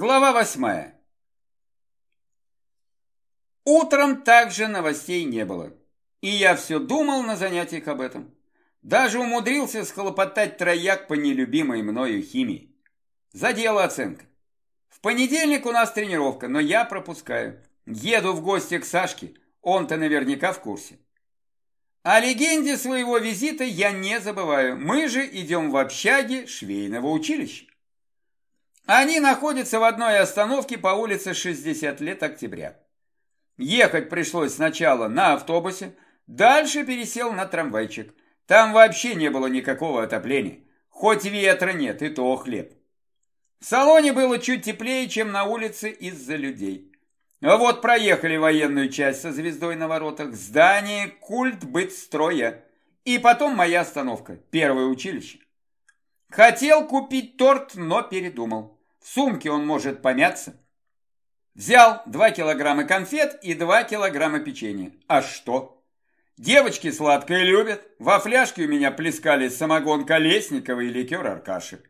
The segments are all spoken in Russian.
Глава восьмая. Утром также новостей не было. И я все думал на занятиях об этом. Даже умудрился схлопотать трояк по нелюбимой мною химии. Задела оценка. В понедельник у нас тренировка, но я пропускаю. Еду в гости к Сашке, он-то наверняка в курсе. О легенде своего визита я не забываю. Мы же идем в общаге швейного училища. Они находятся в одной остановке по улице 60 лет октября. Ехать пришлось сначала на автобусе, дальше пересел на трамвайчик. Там вообще не было никакого отопления. Хоть ветра нет, и то хлеб. В салоне было чуть теплее, чем на улице из-за людей. А вот проехали военную часть со звездой на воротах, здание культ быть строя. И потом моя остановка, первое училище. Хотел купить торт, но передумал. Сумке он может помяться. Взял 2 килограмма конфет и 2 килограмма печенья. А что? Девочки сладкое любят. Во фляжке у меня плескались самогон Колесникова и ликер Аркаши.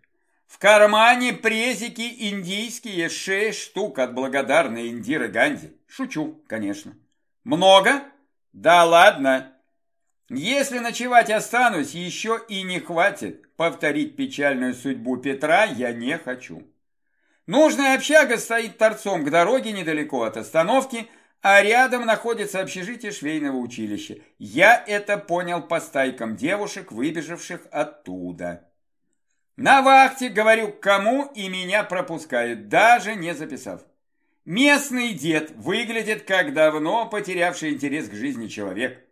В кармане презики индийские шесть штук от благодарной Индиры Ганди. Шучу, конечно. Много? Да ладно. Если ночевать останусь, еще и не хватит. Повторить печальную судьбу Петра я не хочу. Нужная общага стоит торцом к дороге недалеко от остановки, а рядом находится общежитие швейного училища. Я это понял по стайкам девушек, выбежавших оттуда. На вахте говорю кому и меня пропускают, даже не записав. Местный дед выглядит как давно потерявший интерес к жизни человек.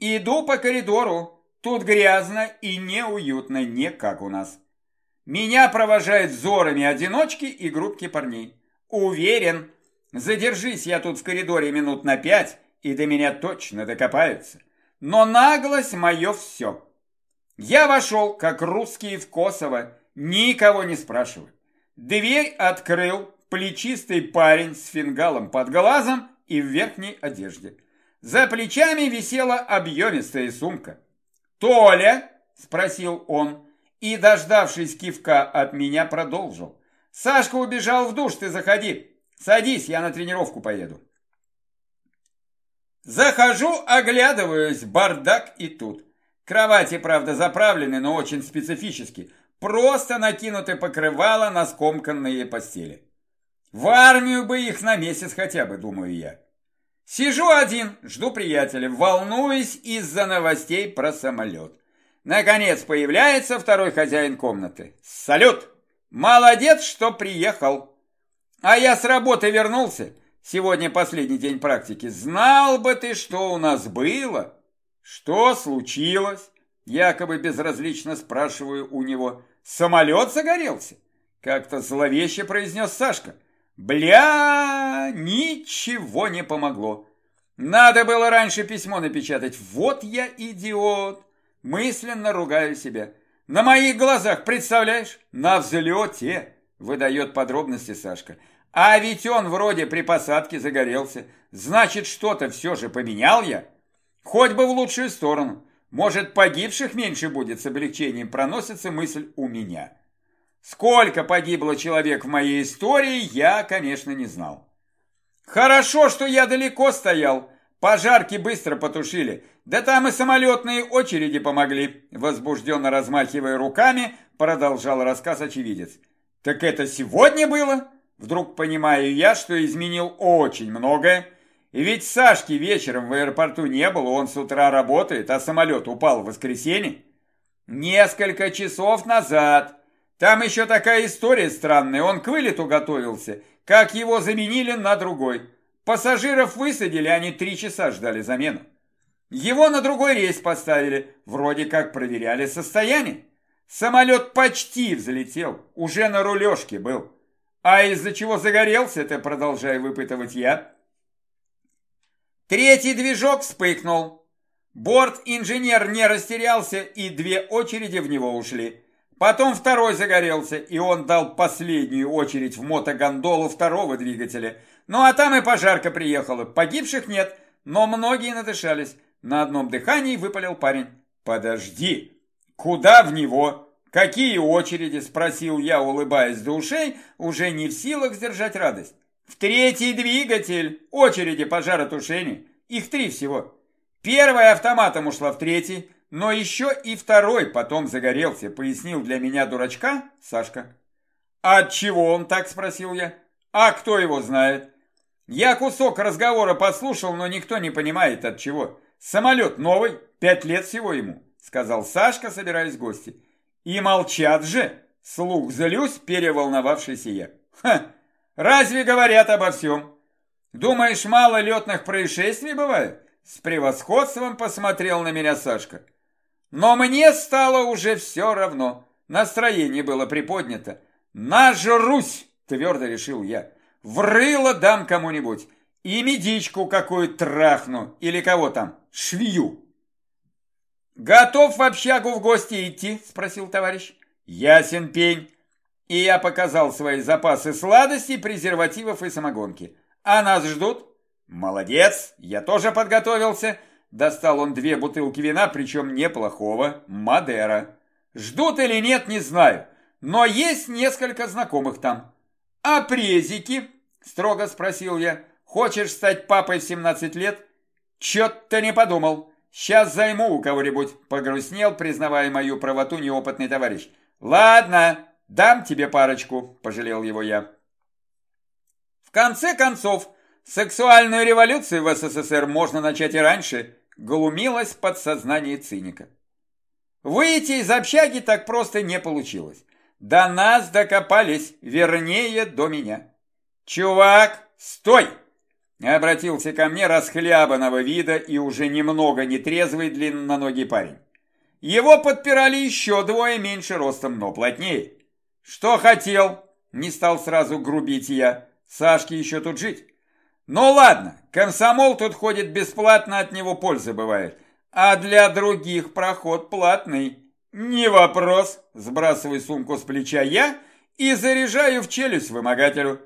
Иду по коридору, тут грязно и неуютно, не как у нас. Меня провожают взорами одиночки и группки парней. Уверен, задержись я тут в коридоре минут на пять, и до меня точно докопаются. Но наглость мое все. Я вошел, как русские в Косово, никого не спрашивая. Дверь открыл плечистый парень с фингалом под глазом и в верхней одежде. За плечами висела объемистая сумка. «Толя?» – спросил он и, дождавшись кивка от меня, продолжил. «Сашка убежал в душ, ты заходи. Садись, я на тренировку поеду». Захожу, оглядываюсь, бардак и тут. Кровати, правда, заправлены, но очень специфически. Просто накинуты покрывало на скомканные постели. В армию бы их на месяц хотя бы, думаю я. Сижу один, жду приятеля, волнуюсь из-за новостей про самолет. Наконец появляется второй хозяин комнаты. Салют! Молодец, что приехал. А я с работы вернулся. Сегодня последний день практики. Знал бы ты, что у нас было. Что случилось? Якобы безразлично спрашиваю у него. Самолет загорелся? Как-то зловеще произнес Сашка. Бля, ничего не помогло. Надо было раньше письмо напечатать. Вот я идиот. Мысленно ругаю себя. На моих глазах, представляешь? На взлете, выдает подробности Сашка. А ведь он вроде при посадке загорелся. Значит, что-то все же поменял я. Хоть бы в лучшую сторону. Может, погибших меньше будет, с облегчением проносится мысль у меня. Сколько погибло человек в моей истории, я, конечно, не знал. Хорошо, что я далеко стоял, Пожарки быстро потушили. Да там и самолетные очереди помогли. Возбужденно размахивая руками, продолжал рассказ очевидец. Так это сегодня было? Вдруг понимаю я, что изменил очень многое. И ведь Сашки вечером в аэропорту не было, он с утра работает, а самолет упал в воскресенье. Несколько часов назад. Там еще такая история странная. Он к вылету готовился, как его заменили на другой. Пассажиров высадили, они три часа ждали замену. Его на другой рейс поставили, вроде как проверяли состояние. Самолет почти взлетел, уже на рулежке был. А из-за чего загорелся, это продолжаю выпытывать я. Третий движок вспыхнул. Борт-инженер не растерялся, и две очереди в него ушли. Потом второй загорелся, и он дал последнюю очередь в мотогондолу второго двигателя. Ну а там и пожарка приехала. Погибших нет, но многие надышались. На одном дыхании выпалил парень. «Подожди! Куда в него?» «Какие очереди?» – спросил я, улыбаясь до ушей, уже не в силах сдержать радость. «В третий двигатель! Очереди пожаротушения! Их три всего. Первая автоматом ушла в третий, но еще и второй потом загорелся», – пояснил для меня дурачка Сашка. «От чего он так?» – спросил я. «А кто его знает?» Я кусок разговора послушал, но никто не понимает от чего. Самолет новый, пять лет всего ему, сказал Сашка, собираясь в гости. И молчат же, слух злюсь, переволновавшийся я. Ха, разве говорят обо всем? Думаешь, мало летных происшествий бывает? С превосходством посмотрел на меня Сашка. Но мне стало уже все равно. Настроение было приподнято. Нажрусь, твердо решил я. В рыло дам кому-нибудь. И медичку какую трахну. Или кого там, швею. «Готов в общагу в гости идти?» – спросил товарищ. «Ясен пень». И я показал свои запасы сладостей, презервативов и самогонки. «А нас ждут?» «Молодец, я тоже подготовился». Достал он две бутылки вина, причем неплохого, Мадера. «Ждут или нет, не знаю, но есть несколько знакомых там». «А презики?» – строго спросил я. «Хочешь стать папой в 17 лет?» «Чё-то не подумал». Сейчас займу у кого-нибудь, погрустнел, признавая мою правоту неопытный товарищ. Ладно, дам тебе парочку, пожалел его я. В конце концов, сексуальную революцию в СССР можно начать и раньше, глумилось подсознание циника. Выйти из общаги так просто не получилось. До нас докопались, вернее, до меня. «Чувак, стой!» Обратился ко мне расхлябанного вида и уже немного нетрезвый длинноногий парень. Его подпирали еще двое меньше ростом, но плотнее. Что хотел? Не стал сразу грубить я. Сашке еще тут жить. Ну ладно, комсомол тут ходит бесплатно, от него польза бывает. А для других проход платный. Не вопрос. Сбрасываю сумку с плеча я и заряжаю в челюсть вымогателю.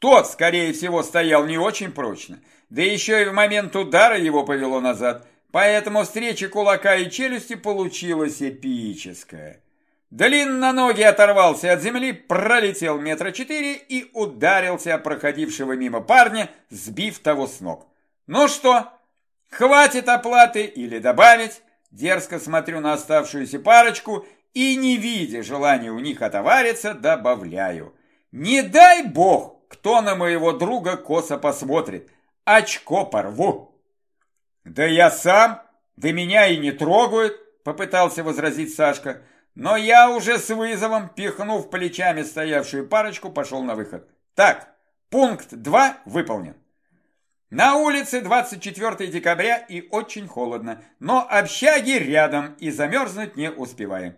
Тот, скорее всего, стоял не очень прочно, да еще и в момент удара его повело назад, поэтому встреча кулака и челюсти получилась эпическая. Длинноногий оторвался от земли, пролетел метра четыре и ударился о проходившего мимо парня, сбив того с ног. «Ну что, хватит оплаты или добавить?» Дерзко смотрю на оставшуюся парочку и, не видя желания у них отовариться, добавляю. «Не дай бог кто на моего друга косо посмотрит. Очко порву. Да я сам, да меня и не трогают, попытался возразить Сашка. Но я уже с вызовом, пихнув плечами стоявшую парочку, пошел на выход. Так, пункт 2 выполнен. На улице 24 декабря и очень холодно, но общаги рядом и замерзнуть не успеваем.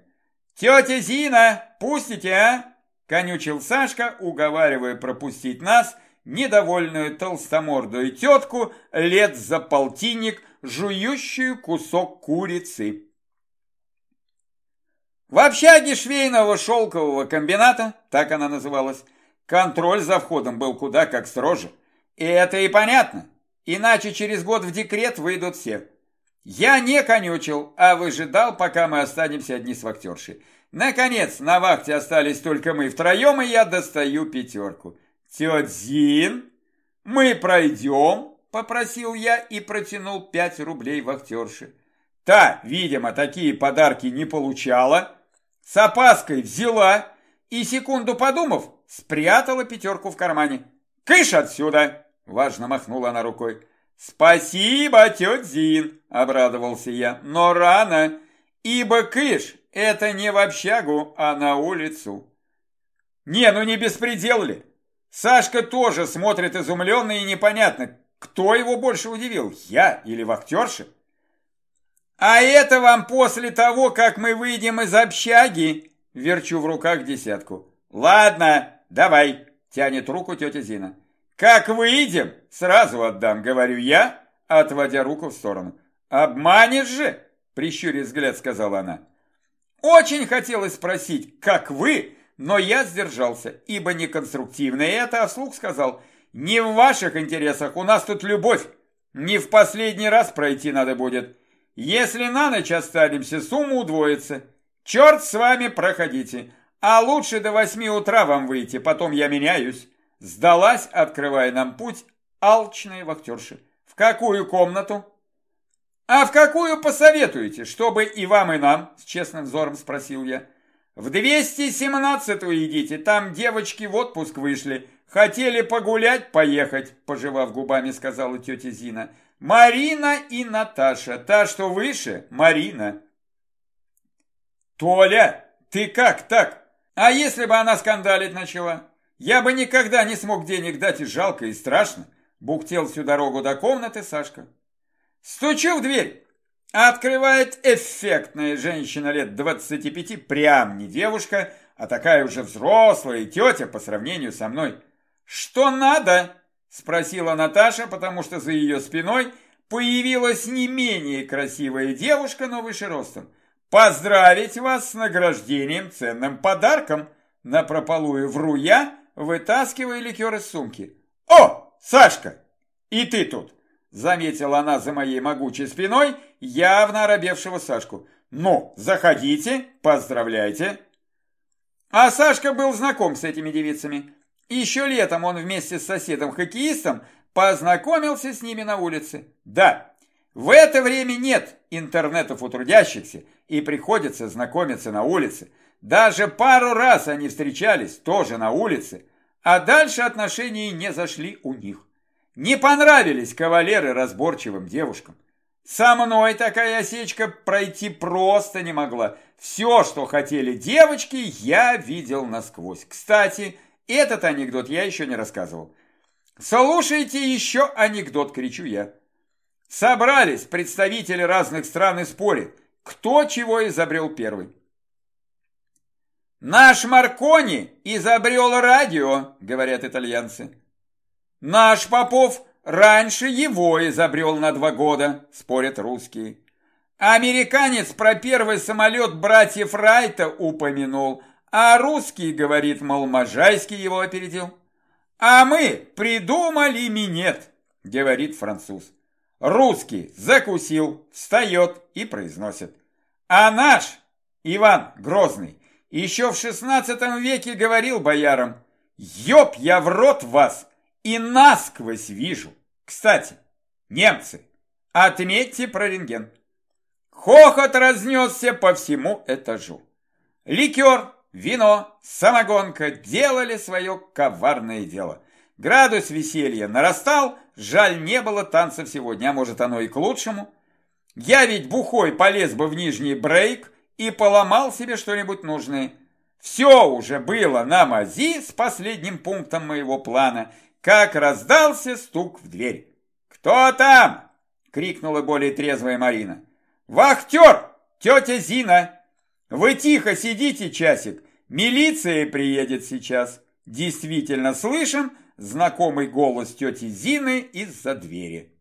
«Тетя Зина, пустите, а?» Конючил Сашка, уговаривая пропустить нас, недовольную толстомордую тетку, лет за полтинник, жующую кусок курицы. В общаге швейного шелкового комбината, так она называлась, контроль за входом был куда как строже. И это и понятно, иначе через год в декрет выйдут все. Я не конючил, а выжидал, пока мы останемся одни с вахтершей. Наконец, на вахте остались только мы втроем, и я достаю пятерку. «Тетя Зин, мы пройдем?» – попросил я и протянул пять рублей вахтерше. Та, видимо, такие подарки не получала, с опаской взяла и, секунду подумав, спрятала пятерку в кармане. «Кыш отсюда!» – важно махнула она рукой. «Спасибо, тетя Зин!» – обрадовался я. «Но рано, ибо кыш это не в общагу, а на улицу. Не, ну не беспредел ли? Сашка тоже смотрит изумленно и непонятно, кто его больше удивил, я или вахтерша? А это вам после того, как мы выйдем из общаги, верчу в руках десятку. Ладно, давай, тянет руку тетя Зина. Как выйдем, сразу отдам, говорю я, отводя руку в сторону. Обманешь же, прищурив взгляд, сказала она. Очень хотелось спросить, как вы, но я сдержался, ибо неконструктивно это, а вслух сказал, не в ваших интересах, у нас тут любовь, не в последний раз пройти надо будет. Если на ночь останемся, сумма удвоится. Черт с вами, проходите. А лучше до восьми утра вам выйти, потом я меняюсь. Сдалась, открывая нам путь, алчная вахтерша. В какую комнату? А в какую посоветуете, чтобы и вам, и нам? С честным взором спросил я. В 217-ю идите, там девочки в отпуск вышли. Хотели погулять, поехать, пожевав губами, сказала тетя Зина. Марина и Наташа, та, что выше, Марина. Толя, ты как так? А если бы она скандалить начала? Я бы никогда не смог денег дать, и жалко, и страшно. Бухтел всю дорогу до комнаты Сашка. Стучу в дверь. Открывает эффектная женщина лет 25, прям не девушка, а такая уже взрослая тетя по сравнению со мной. «Что надо?» – спросила Наташа, потому что за ее спиной появилась не менее красивая девушка, но выше ростом. «Поздравить вас с награждением ценным подарком!» Напропалую вру я, вытаскивая ликер из сумки. «О, Сашка, и ты тут!» Заметила она за моей могучей спиной явно оробевшего Сашку. «Ну, заходите, поздравляйте!» А Сашка был знаком с этими девицами. Еще летом он вместе с соседом-хоккеистом познакомился с ними на улице. Да, в это время нет интернетов у трудящихся, и приходится знакомиться на улице. Даже пару раз они встречались, тоже на улице, а дальше отношения не зашли у них. Не понравились кавалеры разборчивым девушкам. Со мной такая осечка пройти просто не могла. Все, что хотели девочки, я видел насквозь. Кстати, этот анекдот я еще не рассказывал. Слушайте еще анекдот, кричу я. Собрались представители разных стран и спорят, кто чего изобрел первый. Наш Маркони изобрел радио, говорят итальянцы. Наш Попов раньше его изобрел на два года, спорят русские. Американец про первый самолет братьев Райта упомянул, а русский говорит, мол, Можайский его опередил. А мы придумали минет, говорит француз. Русский закусил, встает и произносит. А наш, Иван Грозный, еще в шестнадцатом веке говорил боярам, «Ёб я в рот вас и насквозь вижу». Кстати, немцы, отметьте про рентген. Хохот разнесся по всему этажу. Ликер Вино, самогонка делали свое коварное дело. Градус веселья нарастал, жаль, не было танцев сегодня, а может оно и к лучшему. Я ведь бухой полез бы в нижний брейк и поломал себе что-нибудь нужное. Все уже было на мази с последним пунктом моего плана, как раздался стук в дверь. «Кто там?» — крикнула более трезвая Марина. «Вахтер! Тетя Зина!» Вы тихо сидите часик, милиция приедет сейчас. Действительно слышим знакомый голос тети Зины из-за двери.